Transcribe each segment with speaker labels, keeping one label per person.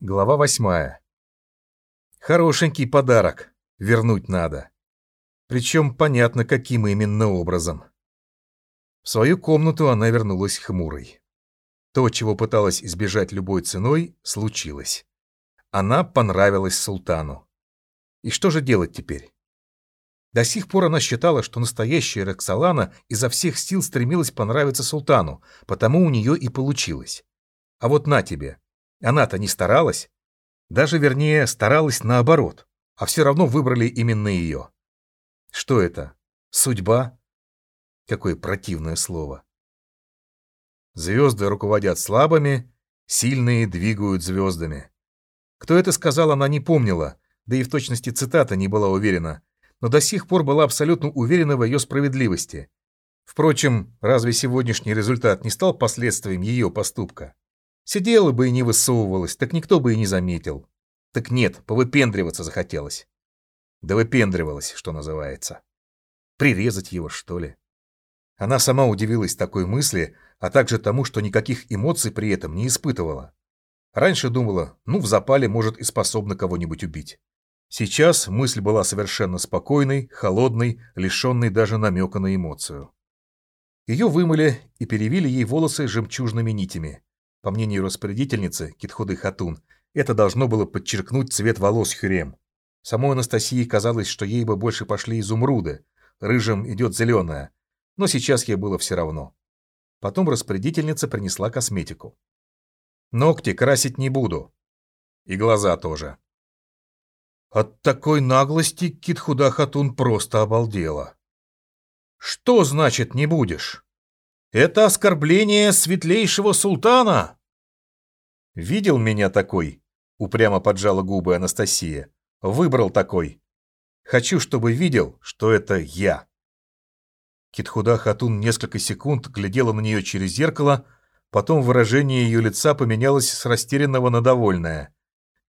Speaker 1: Глава восьмая. Хорошенький подарок. Вернуть надо. Причем понятно, каким именно образом. В свою комнату она вернулась хмурой. То, чего пыталась избежать любой ценой, случилось. Она понравилась султану. И что же делать теперь? До сих пор она считала, что настоящая Роксолана изо всех сил стремилась понравиться султану, потому у нее и получилось. А вот на тебе. Она-то не старалась. Даже, вернее, старалась наоборот, а все равно выбрали именно ее. Что это? Судьба? Какое противное слово. Звезды руководят слабыми, сильные двигают звездами. Кто это сказал, она не помнила, да и в точности цитата не была уверена, но до сих пор была абсолютно уверена в ее справедливости. Впрочем, разве сегодняшний результат не стал последствием ее поступка? Сидела бы и не высовывалась, так никто бы и не заметил. Так нет, повыпендриваться захотелось. Да выпендривалась, что называется. Прирезать его, что ли? Она сама удивилась такой мысли, а также тому, что никаких эмоций при этом не испытывала. Раньше думала, ну, в запале может и способна кого-нибудь убить. Сейчас мысль была совершенно спокойной, холодной, лишенной даже намека на эмоцию. Ее вымыли и перевили ей волосы жемчужными нитями. По мнению распорядительницы, Китхуды Хатун, это должно было подчеркнуть цвет волос Хюрем. Самой Анастасии казалось, что ей бы больше пошли изумруды, рыжим идет зеленая, но сейчас ей было все равно. Потом распорядительница принесла косметику. «Ногти красить не буду. И глаза тоже». От такой наглости Китхуда Хатун просто обалдела. «Что значит не будешь?» Это оскорбление светлейшего султана!» «Видел меня такой?» — упрямо поджала губы Анастасия. «Выбрал такой. Хочу, чтобы видел, что это я». Китхуда Хатун несколько секунд глядела на нее через зеркало, потом выражение ее лица поменялось с растерянного на довольное.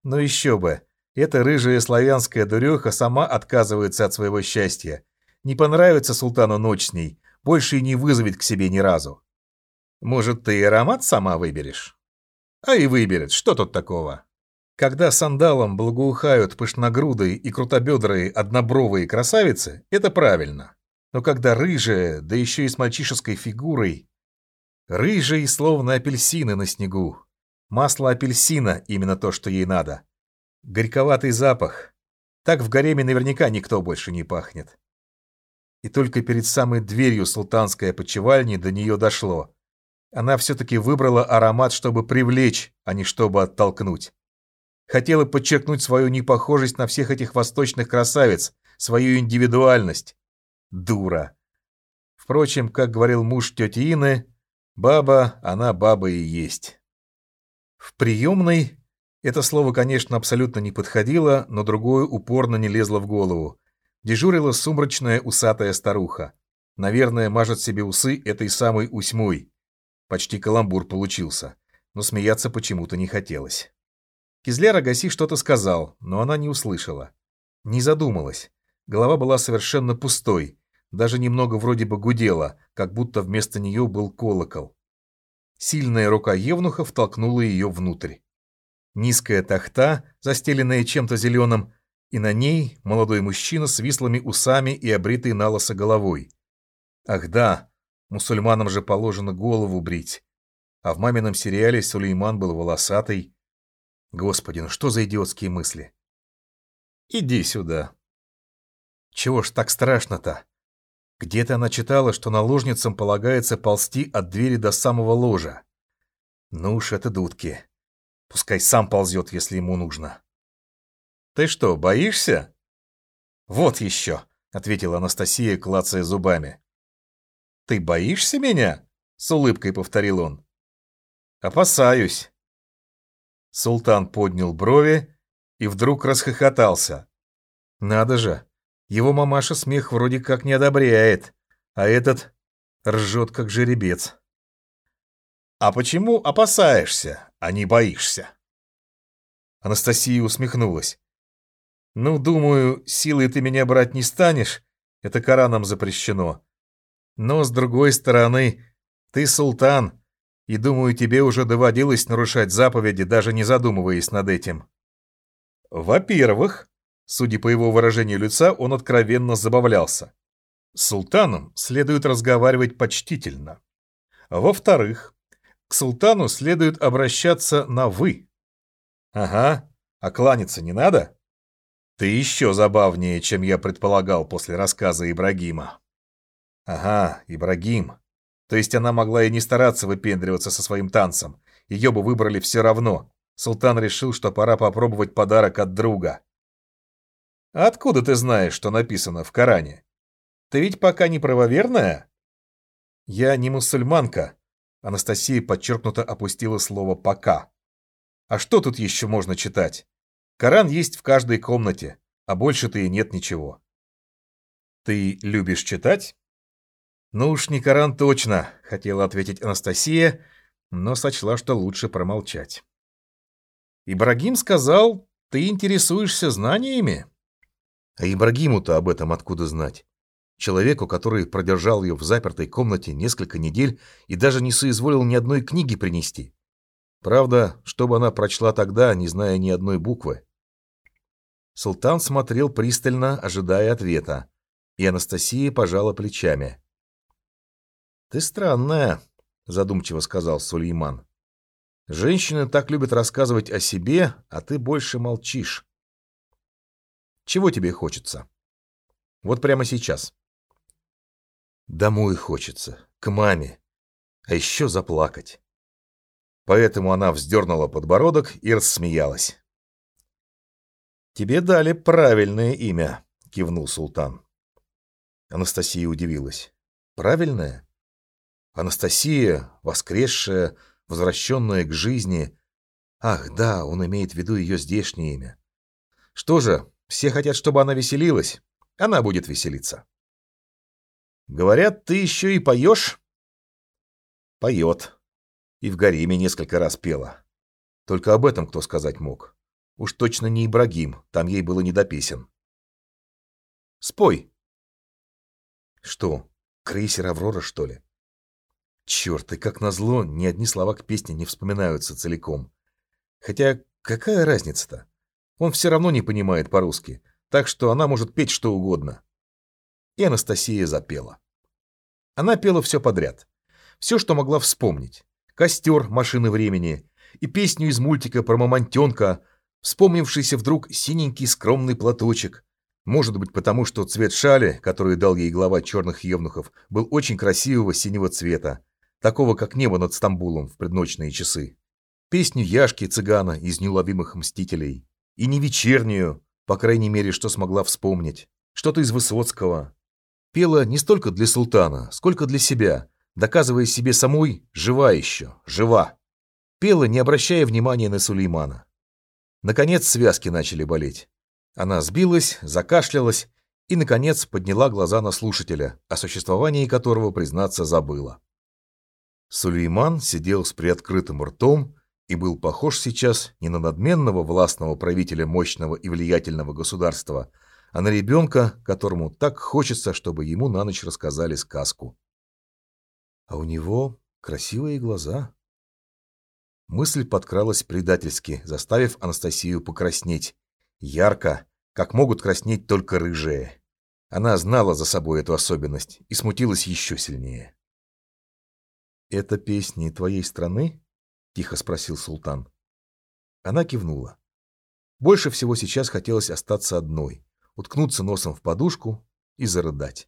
Speaker 1: «Ну еще бы! Эта рыжая славянская дуреха сама отказывается от своего счастья. Не понравится султану ночь с ней, больше и не вызовет к себе ни разу. Может, ты аромат сама выберешь? А и выберет, что тут такого? Когда сандалом благоухают пышногрудые и крутобедрые однобровые красавицы, это правильно. Но когда рыжая, да еще и с мальчишеской фигурой... Рыжие, словно апельсины на снегу. Масло апельсина — именно то, что ей надо. Горьковатый запах. Так в гареме наверняка никто больше не пахнет и только перед самой дверью султанской опочивальни до нее дошло. Она все-таки выбрала аромат, чтобы привлечь, а не чтобы оттолкнуть. Хотела подчеркнуть свою непохожесть на всех этих восточных красавиц, свою индивидуальность. Дура. Впрочем, как говорил муж тети Ины, баба, она баба и есть. В приемной это слово, конечно, абсолютно не подходило, но другое упорно не лезло в голову дежурила сумрачная усатая старуха. Наверное, мажет себе усы этой самой усьмой. Почти каламбур получился, но смеяться почему-то не хотелось. Кизляр Агаси что-то сказал, но она не услышала. Не задумалась. Голова была совершенно пустой, даже немного вроде бы гудела, как будто вместо нее был колокол. Сильная рука Евнуха втолкнула ее внутрь. Низкая тахта, застеленная чем-то зеленым, и на ней молодой мужчина с вислыми усами и обритой налысо головой. Ах да, мусульманам же положено голову брить. А в мамином сериале Сулейман был волосатый. Господи, ну что за идиотские мысли? Иди сюда. Чего ж так страшно-то? Где-то она читала, что наложницам полагается ползти от двери до самого ложа. Ну уж это дудки. Пускай сам ползет, если ему нужно. Ты что, боишься?» «Вот еще», — ответила Анастасия, клацая зубами. «Ты боишься меня?» — с улыбкой повторил он. «Опасаюсь». Султан поднял брови и вдруг расхохотался. «Надо же, его мамаша смех вроде как не одобряет, а этот ржет как жеребец». «А почему опасаешься, а не боишься?» Анастасия усмехнулась. Ну, думаю, силой ты меня брать не станешь, это Кораном запрещено. Но, с другой стороны, ты султан, И думаю, тебе уже доводилось нарушать заповеди, даже не задумываясь над этим. Во-первых, судя по его выражению лица, он откровенно забавлялся. С султаном следует разговаривать почтительно. Во-вторых, к султану следует обращаться на «вы». Ага, а кланяться не надо? Ты еще забавнее, чем я предполагал после рассказа Ибрагима. Ага, Ибрагим. То есть она могла и не стараться выпендриваться со своим танцем. Ее бы выбрали все равно. Султан решил, что пора попробовать подарок от друга. Откуда ты знаешь, что написано в Коране? Ты ведь пока не правоверная? Я не мусульманка. Анастасия подчеркнуто опустила слово «пока». А что тут еще можно читать? Коран есть в каждой комнате, а больше-то и нет ничего. Ты любишь читать? «Ну уж не Коран точно», — хотела ответить Анастасия, но сочла, что лучше промолчать. «Ибрагим сказал, ты интересуешься знаниями?» А Ибрагиму-то об этом откуда знать? Человеку, который продержал ее в запертой комнате несколько недель и даже не соизволил ни одной книги принести. Правда, чтобы она прочла тогда, не зная ни одной буквы. Султан смотрел пристально, ожидая ответа, и Анастасия пожала плечами. «Ты странная», — задумчиво сказал Сулейман. «Женщины так любят рассказывать о себе, а ты больше молчишь. Чего тебе хочется? Вот прямо сейчас». «Домой хочется, к маме, а еще заплакать». Поэтому она вздернула подбородок и рассмеялась. «Тебе дали правильное имя», — кивнул султан. Анастасия удивилась. «Правильное? Анастасия, воскресшая, возвращенная к жизни. Ах, да, он имеет в виду ее здешнее имя. Что же, все хотят, чтобы она веселилась. Она будет веселиться. Говорят, ты еще и поешь? Поет. И в Гариме несколько раз пела. Только об этом кто сказать мог. Уж точно не Ибрагим, там ей было не до песен. Спой. Что, крейсер «Аврора», что ли? Черт, и как назло, ни одни слова к песне не вспоминаются целиком. Хотя какая разница-то? Он все равно не понимает по-русски, так что она может петь что угодно. И Анастасия запела. Она пела все подряд. Все, что могла вспомнить. Костер машины времени и песню из мультика про мамонтенка, вспомнившийся вдруг синенький скромный платочек. Может быть, потому что цвет шали, который дал ей глава черных евнухов, был очень красивого синего цвета, такого как небо над Стамбулом в предночные часы. Песню Яшки Цыгана из «Неуловимых мстителей». И не вечернюю, по крайней мере, что смогла вспомнить. Что-то из Высоцкого. Пела не столько для султана, сколько для себя, доказывая себе самой «жива еще, жива». Пела, не обращая внимания на Сулеймана. Наконец связки начали болеть. Она сбилась, закашлялась и, наконец, подняла глаза на слушателя, о существовании которого, признаться, забыла. Сулейман сидел с приоткрытым ртом и был похож сейчас не на надменного властного правителя мощного и влиятельного государства, а на ребенка, которому так хочется, чтобы ему на ночь рассказали сказку. А у него красивые глаза. Мысль подкралась предательски, заставив Анастасию покраснеть. Ярко, как могут краснеть только рыжие. Она знала за собой эту особенность и смутилась еще сильнее. «Это песни твоей страны?» — тихо спросил султан. Она кивнула. Больше всего сейчас хотелось остаться одной, уткнуться носом в подушку и зарыдать.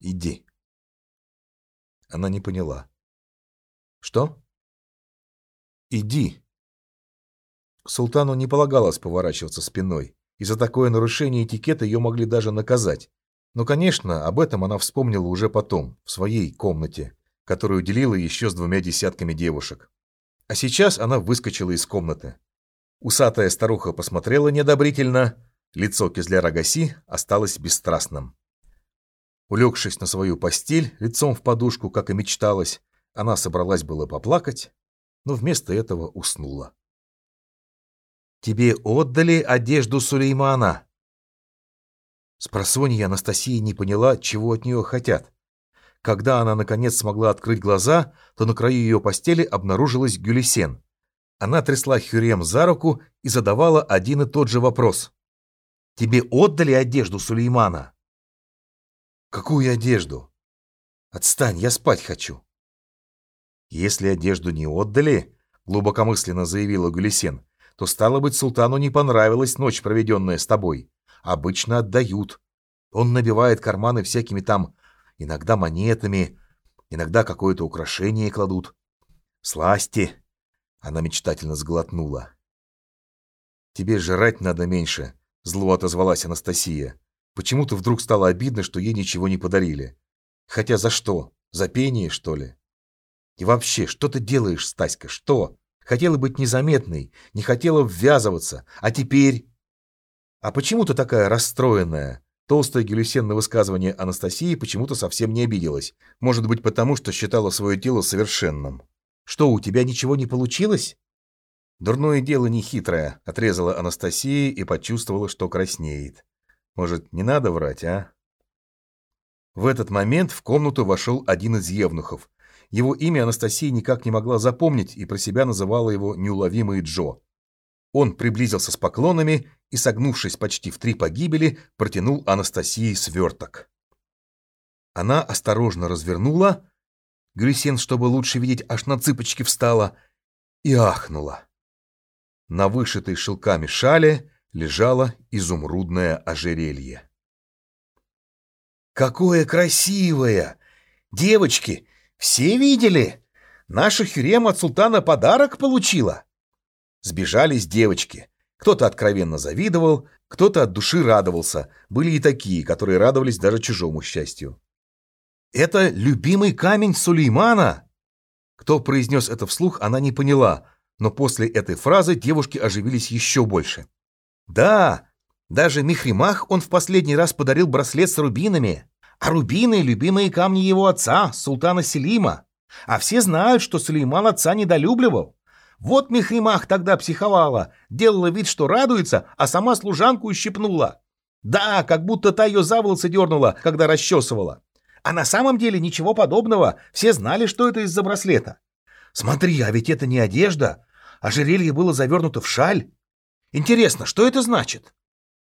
Speaker 1: «Иди». Она не поняла. «Что?» «Иди». Султану не полагалось поворачиваться спиной, и за такое нарушение этикета ее могли даже наказать. Но, конечно, об этом она вспомнила уже потом, в своей комнате, которую делила еще с двумя десятками девушек. А сейчас она выскочила из комнаты. Усатая старуха посмотрела неодобрительно, лицо Кизляра Гаси осталось бесстрастным. Улегшись на свою постель, лицом в подушку, как и мечталось, она собралась было поплакать, но вместо этого уснула. «Тебе отдали одежду Сулеймана?» Спросонья Анастасия не поняла, чего от нее хотят. Когда она наконец смогла открыть глаза, то на краю ее постели обнаружилась Гюлисен. Она трясла Хюрем за руку и задавала один и тот же вопрос. «Тебе отдали одежду Сулеймана?» «Какую одежду?» «Отстань, я спать хочу». «Если одежду не отдали», — глубокомысленно заявила Гюлисен, то, стало быть, султану не понравилась ночь, проведенная с тобой. Обычно отдают. Он набивает карманы всякими там иногда монетами, иногда какое-то украшение кладут. Сласти. Она мечтательно сглотнула. «Тебе жрать надо меньше», — зло отозвалась Анастасия. Почему-то вдруг стало обидно, что ей ничего не подарили. Хотя за что? За пение, что ли? И вообще, что ты делаешь, Стаська, что? Хотела быть незаметной, не хотела ввязываться, а теперь... А почему ты такая расстроенная? Толстая Гелюсен высказывание Анастасии почему-то совсем не обиделась. Может быть, потому что считала свое тело совершенным. Что, у тебя ничего не получилось? Дурное дело не хитрое, отрезала Анастасия и почувствовала, что краснеет. Может, не надо врать, а? В этот момент в комнату вошел один из евнухов. Его имя Анастасия никак не могла запомнить и про себя называла его неуловимый Джо. Он приблизился с поклонами и, согнувшись почти в три погибели, протянул Анастасии сверток. Она осторожно развернула, Грюсен, чтобы лучше видеть, аж на цыпочки встала и ахнула. На вышитой шелками шале лежало изумрудное ожерелье. «Какое красивое! Девочки, все видели? Наша Хюрем от султана подарок получила!» Сбежались девочки. Кто-то откровенно завидовал, кто-то от души радовался. Были и такие, которые радовались даже чужому счастью. «Это любимый камень Сулеймана!» Кто произнес это вслух, она не поняла, но после этой фразы девушки оживились еще больше. «Да, даже Михримах он в последний раз подарил браслет с рубинами, а рубины — любимые камни его отца, султана Селима. А все знают, что Сулейман отца недолюбливал. Вот Мехримах тогда психовала, делала вид, что радуется, а сама служанку ущипнула. Да, как будто та ее за волосы дернула, когда расчесывала. А на самом деле ничего подобного, все знали, что это из-за браслета. Смотри, а ведь это не одежда, ожерелье было завернуто в шаль. Интересно, что это значит?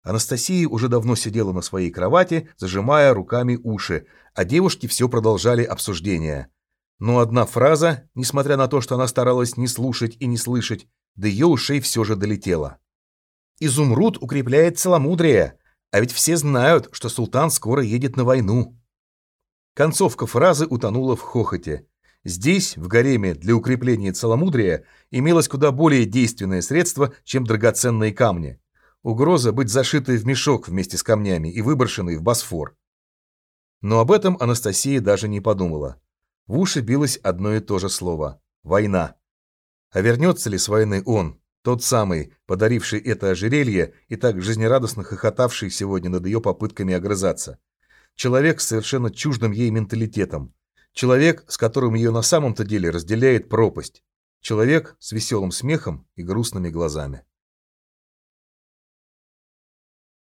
Speaker 1: Анастасия уже давно сидела на своей кровати, зажимая руками уши, а девушки все продолжали обсуждение. Но одна фраза, несмотря на то, что она старалась не слушать и не слышать, до ее ушей все же долетела. «Изумруд укрепляет целомудрие, а ведь все знают, что султан скоро едет на войну». Концовка фразы утонула в хохоте. Здесь, в гареме, для укрепления целомудрия имелось куда более действенное средство, чем драгоценные камни. Угроза быть зашитой в мешок вместе с камнями и выброшенной в Босфор. Но об этом Анастасия даже не подумала. В уши билось одно и то же слово – война. А вернется ли с войны он, тот самый, подаривший это ожерелье и так жизнерадостно хохотавший сегодня над ее попытками огрызаться? Человек с совершенно чуждым ей менталитетом. Человек, с которым ее на самом-то деле разделяет пропасть. Человек с веселым смехом и грустными глазами.